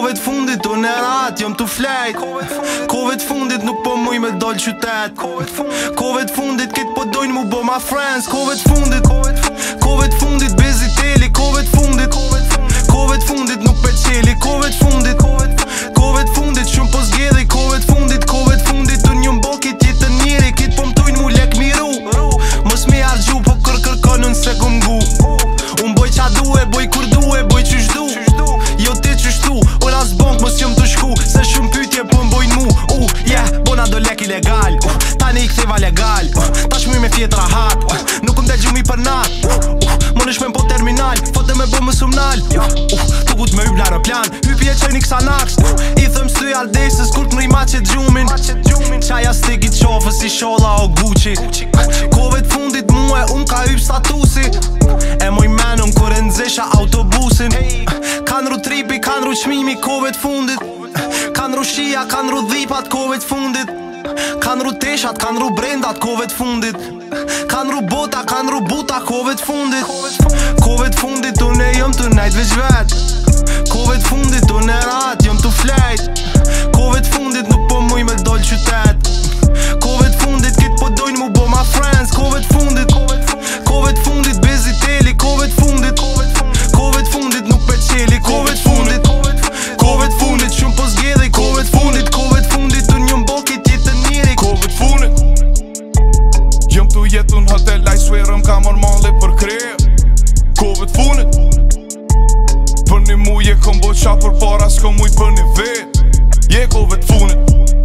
Kovet fundit unë e ratë jom të flejt Kovet fundit nuk po muj me dollë qytet Kovet fundit kitë po dojnë mu bo ma friends Kovet fundit Kovet fundit bezi teli Kovet fundit Kovet fundit nuk pe qeli Kovet fundit Kovet fundit shumë po zgjedi Kovet fundit Kovet fundit unë një mbokit, kitë jetë njëri Kitë po më tujnë mu lek miru Mos mi argju, po kërkër konën se këm gu Unë boj qa duhe, boj kur duhe, boj qysh duhe qështu Unë as bonk mës jëmë të shku Se shumë pytje po mbojnë mu Uh, yeah, bona do lek ilegal uh, Tani i ktheva legal uh, Tash mi me fjetra hat uh, Nuk më delgjë për nat uh, uh, Më në shmen po terminal Fote me bo më sumnal uh, uh, Tukut me hybë plan Hypi e qëjnë i kësa naks uh, I thëm së dy aldesës Kur të mri ma që gjumin Qaja stik i qofës i shola o guqi Kove të fundit mu e unë kovit fundit Kanë ru shia, kanë ru dhipat kovit fundit Kanë ru teshat, kanë ru brendat kovit fundit Kanë ru bota, kanë ru buta kovit fundit Kovit fundit, unë e jëmë të najtë veçve Qa për para s'ko mujt për një vet Je kove funit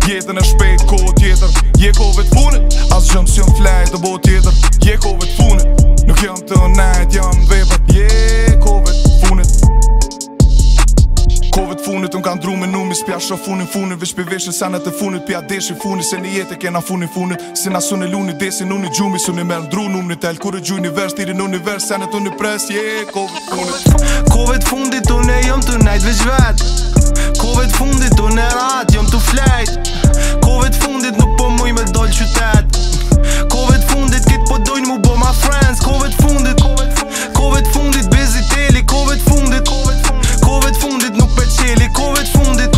Jetën e shpet ko tjetër Je kove funit As gjëmë si jëmë flajt të bo tjetër Je kove funit Nuk jam të najt jam vepër Je kove funit Kove të funit Unë kanë drume numis Pja shë funin funin Vesh për veshën sanat të funit Pja deshin funit Se një jetë e kena funin funit Se na suni luni desin Unë i gjumi Suni me ndru dru Numë një tel Kure gjuj një vers Tiri në univers Sanat unë i pres Je kove të Kove fundit Unë e të Vis vetë Covid fundit Do në ratë Jom të flajtë Covid fundit Nuk po muj me dojtë qytet Covid fundit Kit po dojnë mu bo ma friends Covid fundit Covid fundit bezi teli Covid fundit Covid fundit Nuk për të teli Covid fundit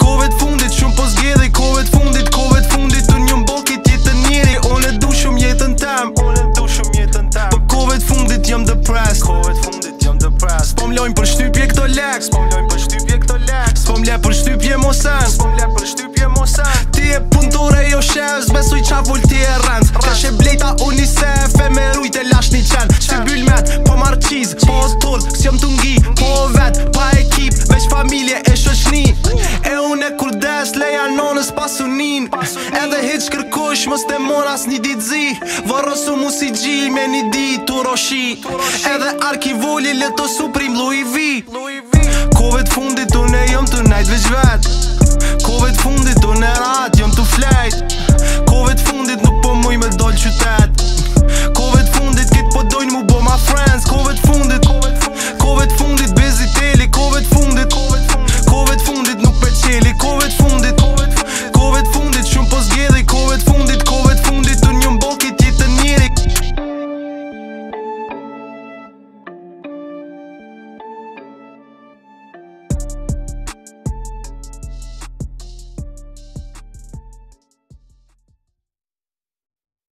Covid fundit Shumë po zgjedi Covid fundit Covid fundit Do një mbokit Jete njëri On e du shumë jetën tem Unë e du shumë jetën tem Por covid fundit jam depressed Covid fundit jam depressed Po lojmë për shtypje lek po më lojnë për shtypje këto lek S'pom po më le për shtypje mo sen po më le për shtypje mo sen Ti e pëndore jo shes Besu i qa vull ti e rend Ka që blejta unisem kush mos te mor as një ditë zi Varro mu si gji me një ditë të roshi Edhe arki voli le të suprim lu i vi Kovet fundit të ne jëm të najt veç veç Kovet fundit të ne rat jëm të flejt Kovet fundit nuk po muj me dollë qytet Kovet fundit kit po dojnë mu bo ma friends Kovet fundit, kovet fundit